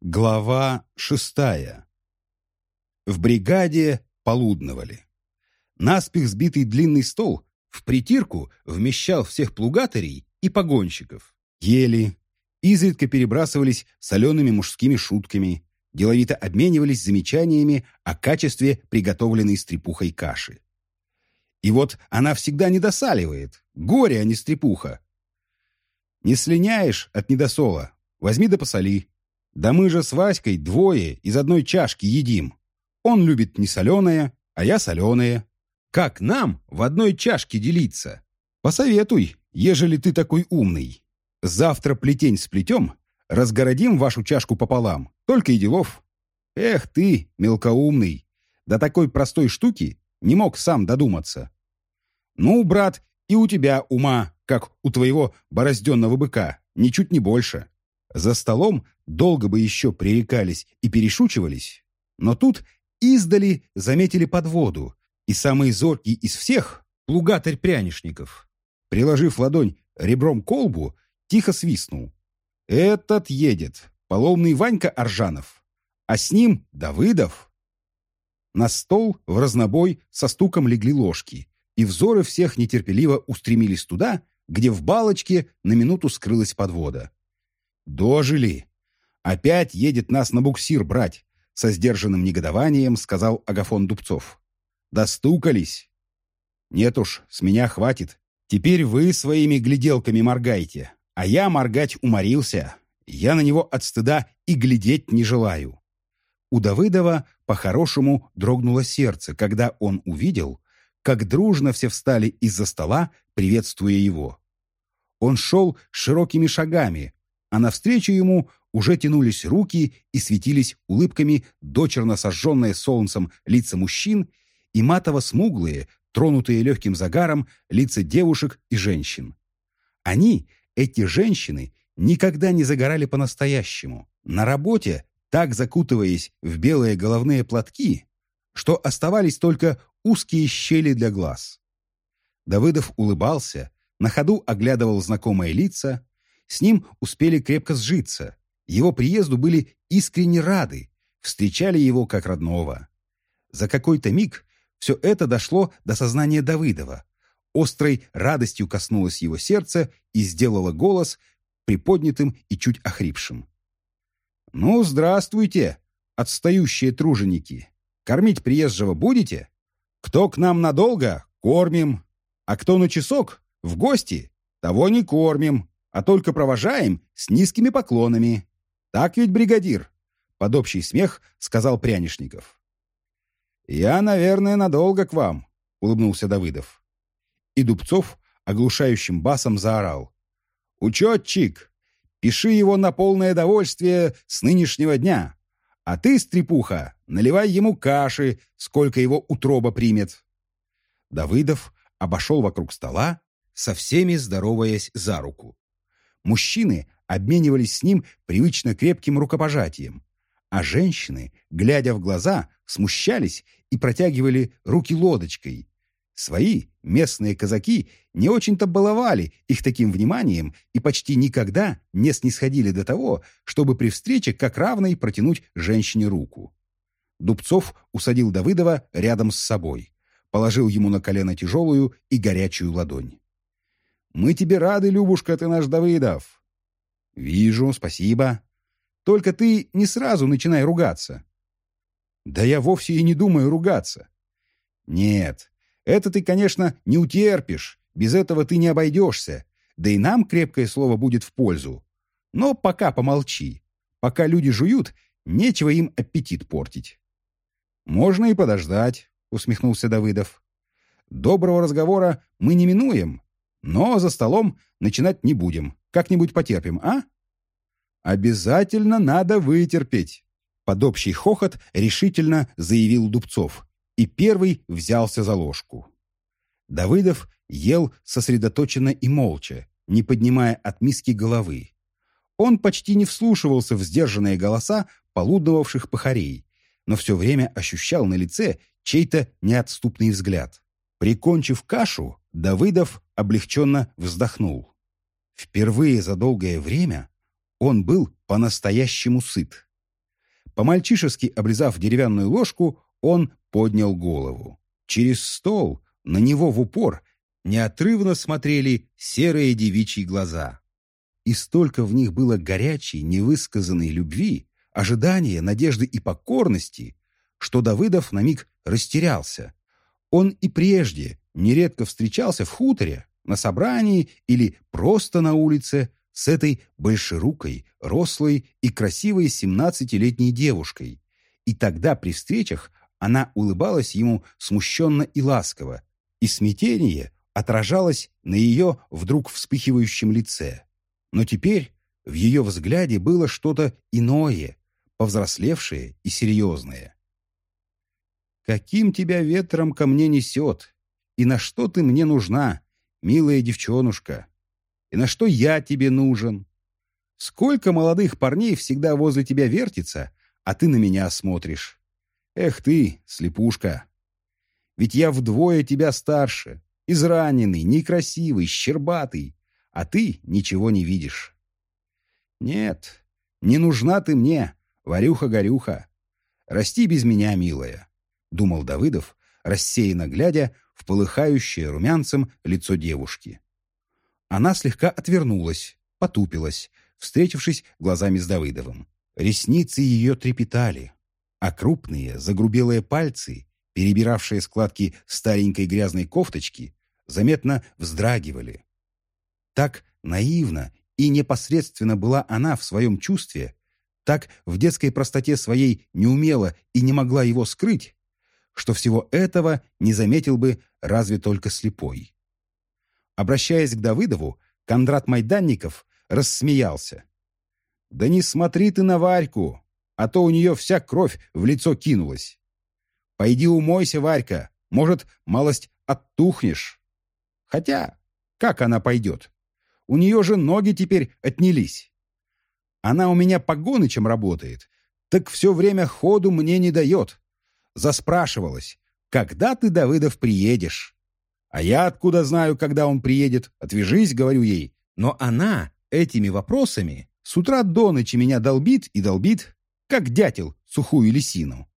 Глава шестая. В бригаде полудновали. Наспех сбитый длинный стол в притирку вмещал всех плугатарей и погонщиков. Ели, изредка перебрасывались солеными мужскими шутками, деловито обменивались замечаниями о качестве приготовленной стрепухой каши. И вот она всегда недосаливает. Горе, а не стрепуха. Не слиняешь от недосола. Возьми да посоли. Да мы же с Васькой двое из одной чашки едим. Он любит не соленое, а я соленое. Как нам в одной чашке делиться? Посоветуй, ежели ты такой умный. Завтра плетень сплетем, разгородим вашу чашку пополам. Только и делов. Эх ты, мелкоумный, до такой простой штуки не мог сам додуматься. Ну, брат, и у тебя ума, как у твоего борозденного быка, ничуть не больше. За столом долго бы еще пререкались и перешучивались, но тут издали заметили подводу, и самый зоркий из всех — плугатарь прянишников. Приложив ладонь ребром колбу, тихо свистнул. «Этот едет, поломный Ванька Аржанов, а с ним Давыдов». На стол в разнобой со стуком легли ложки, и взоры всех нетерпеливо устремились туда, где в балочке на минуту скрылась подвода. «Дожили! Опять едет нас на буксир брать!» Со сдержанным негодованием сказал Агафон Дубцов. «Достукались!» «Нет уж, с меня хватит. Теперь вы своими гляделками моргаете, а я моргать уморился. Я на него от стыда и глядеть не желаю». У Давыдова по-хорошему дрогнуло сердце, когда он увидел, как дружно все встали из-за стола, приветствуя его. Он шел широкими шагами, а навстречу ему уже тянулись руки и светились улыбками дочерно сожженные солнцем лица мужчин и матово-смуглые, тронутые легким загаром, лица девушек и женщин. Они, эти женщины, никогда не загорали по-настоящему. На работе, так закутываясь в белые головные платки, что оставались только узкие щели для глаз. Давыдов улыбался, на ходу оглядывал знакомые лица, с ним успели крепко сжиться. Его приезду были искренне рады, встречали его как родного. За какой-то миг все это дошло до сознания Давыдова. Острой радостью коснулось его сердца и сделало голос приподнятым и чуть охрипшим. «Ну, здравствуйте, отстающие труженики! Кормить приезжего будете? Кто к нам надолго, кормим, а кто на часок, в гости, того не кормим, а только провожаем с низкими поклонами. Так ведь, бригадир?» Под общий смех сказал Прянишников. «Я, наверное, надолго к вам», — улыбнулся Давыдов. И Дубцов оглушающим басом заорал. «Учетчик, пиши его на полное довольствие с нынешнего дня. А ты, стрепуха, наливай ему каши, сколько его утроба примет». Давыдов обошел вокруг стола, со всеми здороваясь за руку. Мужчины обменивались с ним привычно крепким рукопожатием, а женщины, глядя в глаза, смущались и протягивали руки лодочкой. Свои местные казаки не очень-то баловали их таким вниманием и почти никогда не снисходили до того, чтобы при встрече как равной протянуть женщине руку. Дубцов усадил Давыдова рядом с собой, положил ему на колено тяжелую и горячую ладонь. Мы тебе рады, Любушка, ты наш Давыдов. Вижу, спасибо. Только ты не сразу начинай ругаться. Да я вовсе и не думаю ругаться. Нет, это ты, конечно, не утерпишь. Без этого ты не обойдешься. Да и нам крепкое слово будет в пользу. Но пока помолчи. Пока люди жуют, нечего им аппетит портить. «Можно и подождать», — усмехнулся Давыдов. «Доброго разговора мы не минуем, но за столом начинать не будем. Как-нибудь потерпим, а? Обязательно надо вытерпеть. Под общий хохот решительно заявил Дубцов. И первый взялся за ложку. Давыдов ел сосредоточенно и молча, не поднимая от миски головы. Он почти не вслушивался в сдержанные голоса полудовавших пахарей, но все время ощущал на лице чей-то неотступный взгляд. Прикончив кашу, Давыдов облегченно вздохнул. Впервые за долгое время он был по-настоящему сыт. По-мальчишески обрезав деревянную ложку, он поднял голову. Через стол на него в упор неотрывно смотрели серые девичьи глаза. И столько в них было горячей, невысказанной любви, ожидания, надежды и покорности, что Давыдов на миг растерялся. Он и прежде нередко встречался в хуторе, на собрании или просто на улице с этой большерукой, рослой и красивой семнадцатилетней девушкой. И тогда при встречах она улыбалась ему смущенно и ласково, и смятение отражалось на ее вдруг вспыхивающем лице. Но теперь в ее взгляде было что-то иное, повзрослевшее и серьезное. «Каким тебя ветром ко мне несет? И на что ты мне нужна, милая девчонушка? И на что я тебе нужен? Сколько молодых парней всегда возле тебя вертится, а ты на меня смотришь? Эх ты, слепушка! Ведь я вдвое тебя старше, израненный, некрасивый, щербатый, а ты ничего не видишь. Нет, не нужна ты мне, Варюха-горюха. Расти без меня, милая, — думал Давыдов, рассеянно глядя в полыхающее румянцем лицо девушки. Она слегка отвернулась, потупилась, встретившись глазами с Давыдовым. Ресницы ее трепетали, а крупные, загрубелые пальцы, перебиравшие складки старенькой грязной кофточки, заметно вздрагивали. Так наивно и непосредственно была она в своем чувстве, так в детской простоте своей не умела и не могла его скрыть, что всего этого не заметил бы разве только слепой. Обращаясь к Давыдову, Кондрат Майданников рассмеялся. «Да не смотри ты на Варьку, а то у нее вся кровь в лицо кинулась. Пойди умойся, Варька, может, малость оттухнешь. Хотя, как она пойдет? У нее же ноги теперь отнялись. Она у меня погонычем работает, так все время ходу мне не дает. Заспрашивалась, когда ты, Давыдов, приедешь? А я откуда знаю, когда он приедет? Отвяжись, говорю ей. Но она этими вопросами с утра до ночи меня долбит и долбит как дятел сухую лисину.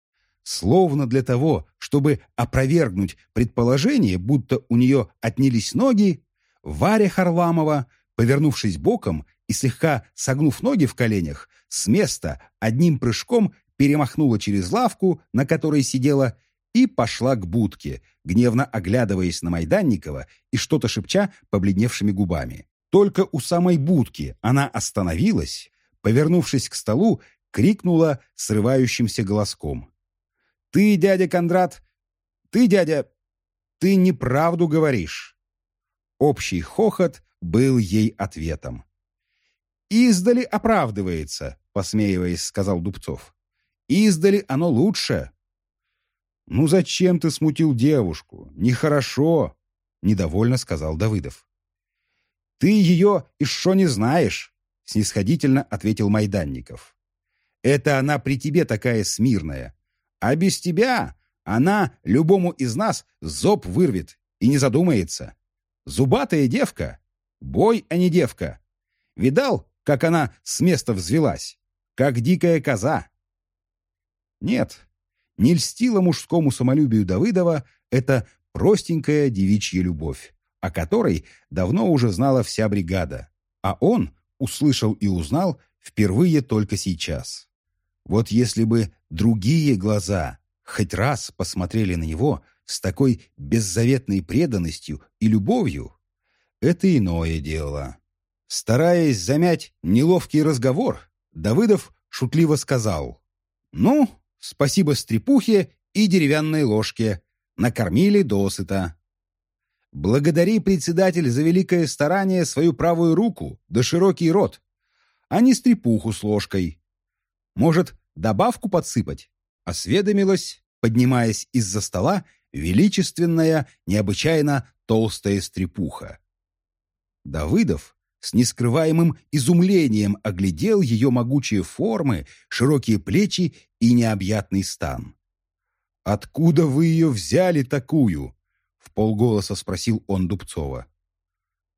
Словно для того, чтобы опровергнуть предположение, будто у нее отнялись ноги, Варя Харламова, повернувшись боком и слегка согнув ноги в коленях, с места одним прыжком перемахнула через лавку, на которой сидела, и пошла к будке, гневно оглядываясь на Майданникова и что-то шепча побледневшими губами. Только у самой будки она остановилась, повернувшись к столу крикнула срывающимся голоском. «Ты, дядя Кондрат, ты, дядя, ты неправду говоришь!» Общий хохот был ей ответом. «Издали оправдывается», — посмеиваясь, сказал Дубцов. «Издали оно лучше». «Ну зачем ты смутил девушку? Нехорошо», — недовольно сказал Давыдов. «Ты ее еще не знаешь», — снисходительно ответил Майданников. Это она при тебе такая смирная. А без тебя она любому из нас зоб вырвет и не задумается. Зубатая девка. Бой, а не девка. Видал, как она с места взвелась? Как дикая коза. Нет, не льстила мужскому самолюбию Давыдова эта простенькая девичья любовь, о которой давно уже знала вся бригада, а он услышал и узнал впервые только сейчас. Вот если бы другие глаза хоть раз посмотрели на него с такой беззаветной преданностью и любовью, это иное дело. Стараясь замять неловкий разговор, Давыдов шутливо сказал, «Ну, спасибо стрепухе и деревянной ложке, накормили досыта. Благодари, председатель, за великое старание свою правую руку да широкий рот, а не стрепуху с ложкой. Может, добавку подсыпать?» Осведомилась, поднимаясь из-за стола, величественная, необычайно толстая стрепуха. Давыдов с нескрываемым изумлением оглядел ее могучие формы, широкие плечи и необъятный стан. «Откуда вы ее взяли такую?» — в полголоса спросил он Дубцова.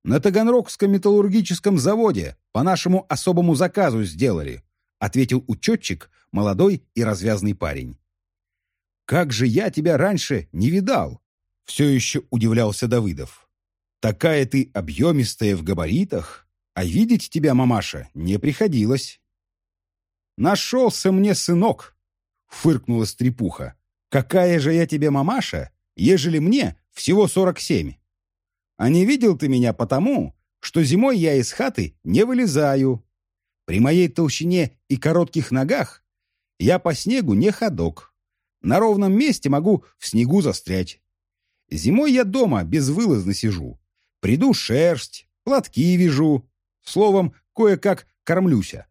«На Таганрогском металлургическом заводе по нашему особому заказу сделали», ответил учетчик, молодой и развязный парень. «Как же я тебя раньше не видал?» Все еще удивлялся Давыдов. «Такая ты объемистая в габаритах, а видеть тебя, мамаша, не приходилось». «Нашелся мне сынок!» — фыркнула стрепуха. «Какая же я тебе мамаша, ежели мне всего сорок семь? А не видел ты меня потому, что зимой я из хаты не вылезаю. При моей толщине и коротких ногах я по снегу не ходок. На ровном месте могу в снегу застрять. Зимой я дома безвылазно сижу. Приду шерсть, платки вяжу. Словом, кое-как кормлюся.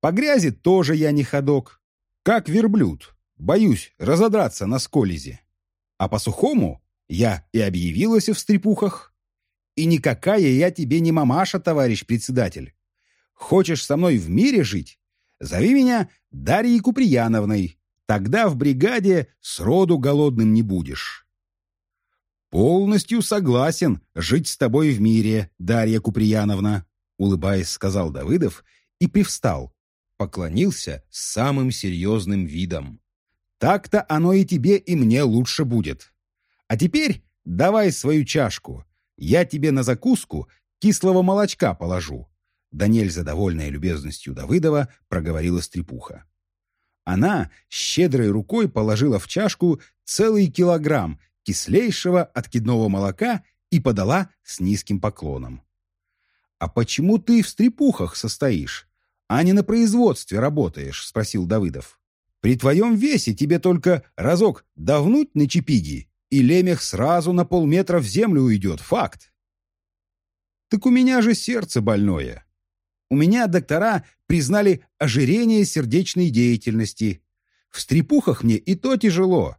По грязи тоже я не ходок. Как верблюд. Боюсь разодраться на сколизе. А по сухому я и объявилась в стрепухах. И никакая я тебе не мамаша, товарищ председатель. Хочешь со мной в мире жить? Зови меня Дарьей Куприяновной. Тогда в бригаде сроду голодным не будешь. Полностью согласен жить с тобой в мире, Дарья Куприяновна, улыбаясь, сказал Давыдов и привстал, поклонился с самым серьезным видом. Так-то оно и тебе, и мне лучше будет. А теперь давай свою чашку. Я тебе на закуску кислого молочка положу. Да нельзя довольная любезностью Давыдова проговорила стрепуха. Она щедрой рукой положила в чашку целый килограмм кислейшего откидного молока и подала с низким поклоном. «А почему ты в стрепухах состоишь, а не на производстве работаешь?» — спросил Давыдов. «При твоем весе тебе только разок давнуть на чепиги, и лемех сразу на полметра в землю уйдет. Факт. Так у меня же сердце больное. У меня доктора признали ожирение сердечной деятельности. В стрепухах мне и то тяжело.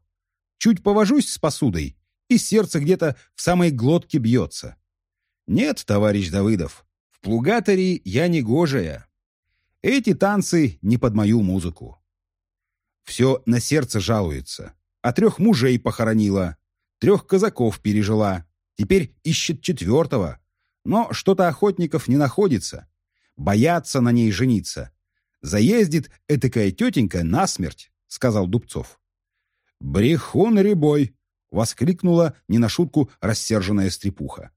Чуть повожусь с посудой, и сердце где-то в самой глотке бьется. Нет, товарищ Давыдов, в плугаторе я не гожая. Эти танцы не под мою музыку. Все на сердце жалуется. А трех мужей похоронила. Трех казаков пережила. Теперь ищет четвертого. Но что-то охотников не находится. Боятся на ней жениться. Заездит этакая тетенька насмерть, сказал Дубцов. «Брехун ребой!» — воскликнула не на шутку рассерженная стрепуха.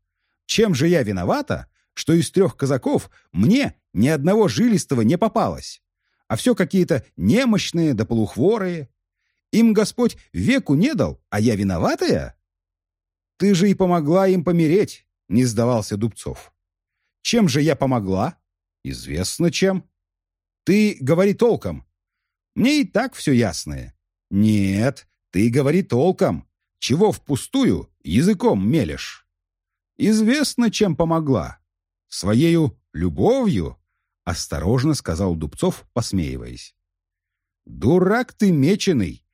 «Чем же я виновата, что из трех казаков мне ни одного жилистого не попалось, а все какие-то немощные да полухворые? Им Господь веку не дал, а я виноватая?» «Ты же и помогла им помереть», — не сдавался Дубцов. «Чем же я помогла?» «Известно чем». «Ты говори толком». «Мне и так все ясное». «Нет, ты говори толком. Чего впустую языком мелешь?» «Известно, чем помогла. Своею любовью?» — осторожно сказал Дубцов, посмеиваясь. «Дурак ты меченый!»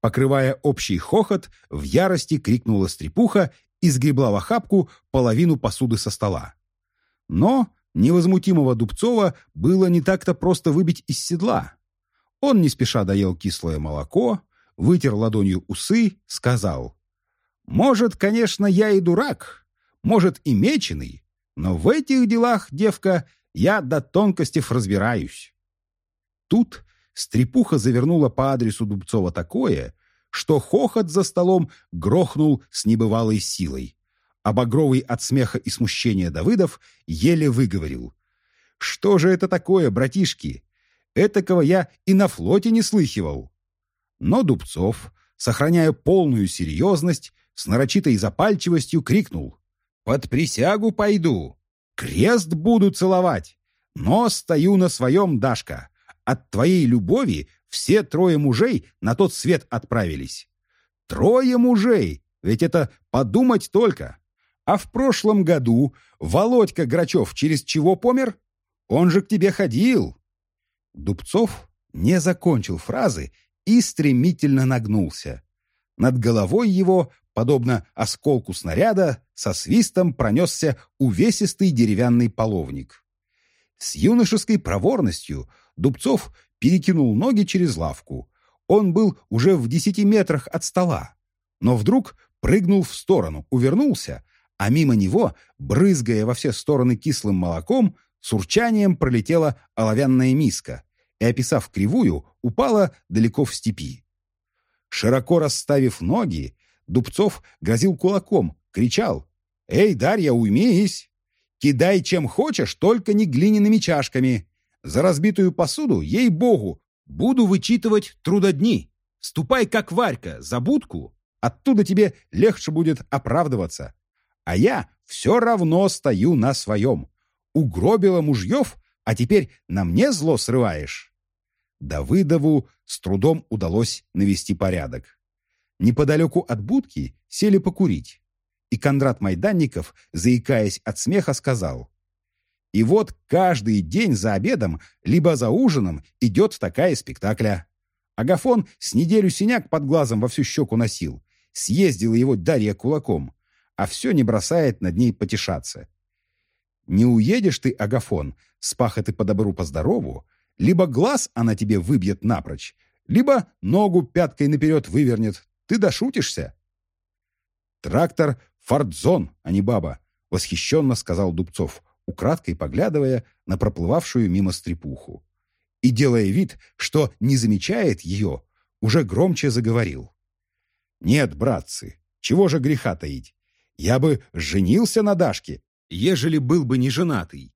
Покрывая общий хохот, в ярости крикнула стрепуха и сгребла в охапку половину посуды со стола. Но невозмутимого Дубцова было не так-то просто выбить из седла. Он не спеша доел кислое молоко, вытер ладонью усы, сказал, «Может, конечно, я и дурак, может, и меченый, но в этих делах, девка, я до тонкостей разбираюсь». Тут Стрепуха завернула по адресу Дубцова такое, что хохот за столом грохнул с небывалой силой. А багровый от смеха и смущения Давыдов еле выговорил. «Что же это такое, братишки? Этакого я и на флоте не слыхивал». Но Дубцов, сохраняя полную серьезность, с нарочитой запальчивостью крикнул. «Под присягу пойду! Крест буду целовать! Но стою на своем, Дашка! От твоей любови все трое мужей на тот свет отправились. Трое мужей! Ведь это подумать только! А в прошлом году Володька Грачев через чего помер? Он же к тебе ходил!» Дубцов не закончил фразы и стремительно нагнулся. Над головой его, подобно осколку снаряда, со свистом пронесся увесистый деревянный половник. С юношеской проворностью Дубцов перекинул ноги через лавку. Он был уже в десяти метрах от стола. Но вдруг прыгнул в сторону, увернулся, а мимо него, брызгая во все стороны кислым молоком, с урчанием пролетела оловянная миска, и, описав кривую, упала далеко в степи. Широко расставив ноги, Дубцов грозил кулаком, кричал «Эй, Дарья, уймись! Кидай чем хочешь, только не глиняными чашками. За разбитую посуду, ей-богу, буду вычитывать трудодни. Ступай, как Варька, за будку, оттуда тебе легче будет оправдываться. А я все равно стою на своем. Угробила мужьев, а теперь на мне зло срываешь». Давыдову с трудом удалось навести порядок. Неподалеку от будки сели покурить. И Кондрат Майданников, заикаясь от смеха, сказал. «И вот каждый день за обедом, либо за ужином идет такая спектакля. Агафон с неделю синяк под глазом во всю щеку носил. Съездила его Дарья кулаком, а все не бросает над ней потешаться. Не уедешь ты, Агафон, с пахоты по добру, по здорову, либо глаз она тебе выбьет напрочь, либо ногу пяткой наперед вывернет. Ты дошутишься. Трактор «Фордзон», а не баба, восхищенно сказал Дубцов, украдкой поглядывая на проплывавшую мимо стрепуху. И, делая вид, что не замечает ее, уже громче заговорил. «Нет, братцы, чего же греха таить? Я бы женился на Дашке, ежели был бы не женатый.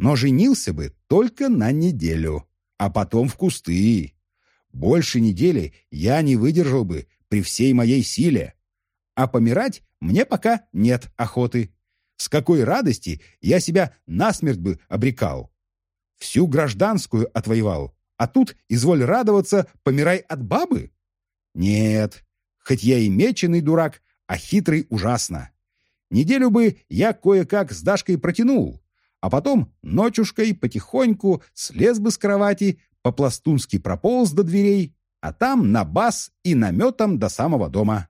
Но женился бы только на неделю, а потом в кусты. Больше недели я не выдержал бы при всей моей силе. А помирать мне пока нет охоты. С какой радости я себя насмерть бы обрекал. Всю гражданскую отвоевал, а тут, изволь радоваться, помирай от бабы? Нет, хоть я и меченый дурак, а хитрый ужасно. Неделю бы я кое-как с Дашкой протянул, а потом ночушкой потихоньку слез бы с кровати, по-пластунски прополз до дверей, а там на бас и наметом до самого дома.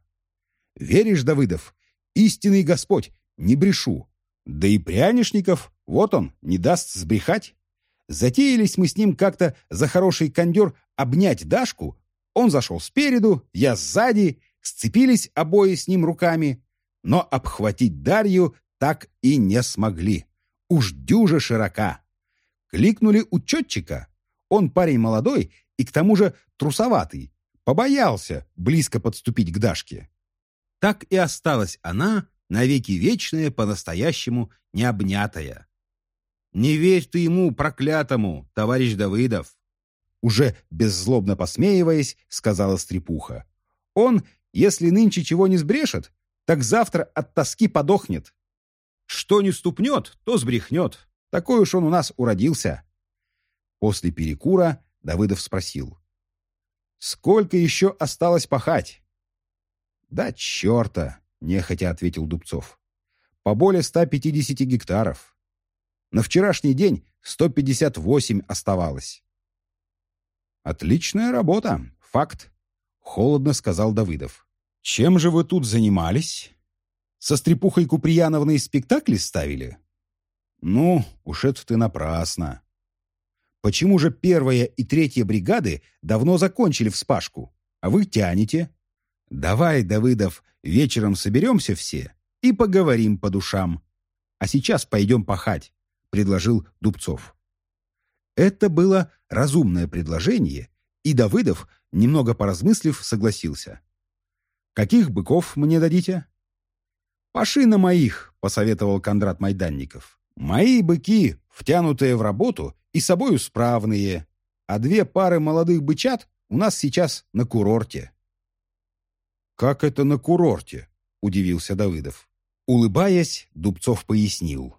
Веришь, Давыдов, истинный Господь, не брешу. Да и прянишников, вот он, не даст сбрехать. Затеялись мы с ним как-то за хороший кондер обнять Дашку. Он зашел спереду, я сзади, сцепились обои с ним руками но обхватить Дарью так и не смогли. Уж дюже широка. Кликнули учетчика. Он парень молодой и к тому же трусоватый. Побоялся близко подступить к Дашке. Так и осталась она навеки вечная, по-настоящему необнятая. «Не верь ты ему, проклятому, товарищ Давыдов!» Уже беззлобно посмеиваясь, сказала Стрепуха. «Он, если нынче чего не сбрешет, так завтра от тоски подохнет. Что не ступнет, то сбрехнет. Такой уж он у нас уродился. После перекура Давыдов спросил. «Сколько еще осталось пахать?» «Да черта!» — нехотя ответил Дубцов. «По более 150 гектаров. На вчерашний день 158 оставалось». «Отличная работа, факт», — холодно сказал Давыдов. «Чем же вы тут занимались? Со стрепухой Куприяновной спектакли ставили?» «Ну, уж это ты напрасно. Почему же первая и третья бригады давно закончили вспашку, а вы тянете? Давай, Давыдов, вечером соберемся все и поговорим по душам. А сейчас пойдем пахать», — предложил Дубцов. Это было разумное предложение, и Давыдов, немного поразмыслив, согласился. Каких быков мне дадите?» «Паши на моих», — посоветовал Кондрат Майданников. «Мои быки, втянутые в работу и собою справные, а две пары молодых бычат у нас сейчас на курорте». «Как это на курорте?» — удивился Давыдов. Улыбаясь, Дубцов пояснил.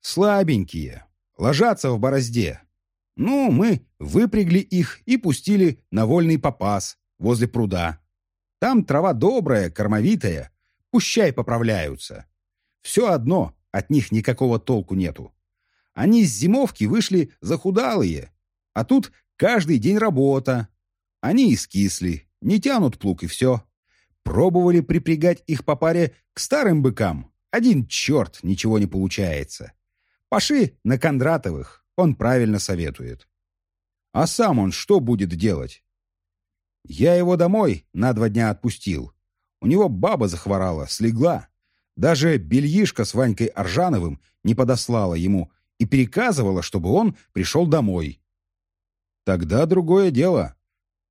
«Слабенькие, ложатся в борозде. Ну, мы выпрягли их и пустили на вольный попас возле пруда. Там трава добрая, кормовитая. Пущай поправляются. Все одно, от них никакого толку нету. Они с зимовки вышли захудалые. А тут каждый день работа. Они искисли, не тянут плуг и все. Пробовали припрягать их по паре к старым быкам. Один черт, ничего не получается. Паши на Кондратовых, он правильно советует. А сам он что будет делать? Я его домой на два дня отпустил. У него баба захворала, слегла. Даже бельишка с Ванькой Аржановым не подослала ему и переказывала, чтобы он пришел домой. Тогда другое дело.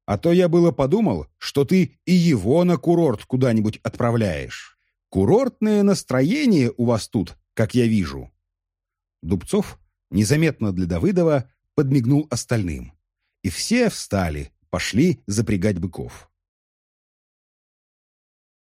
А то я было подумал, что ты и его на курорт куда-нибудь отправляешь. Курортное настроение у вас тут, как я вижу». Дубцов, незаметно для Давыдова, подмигнул остальным. И все встали, пошли запрягать быков.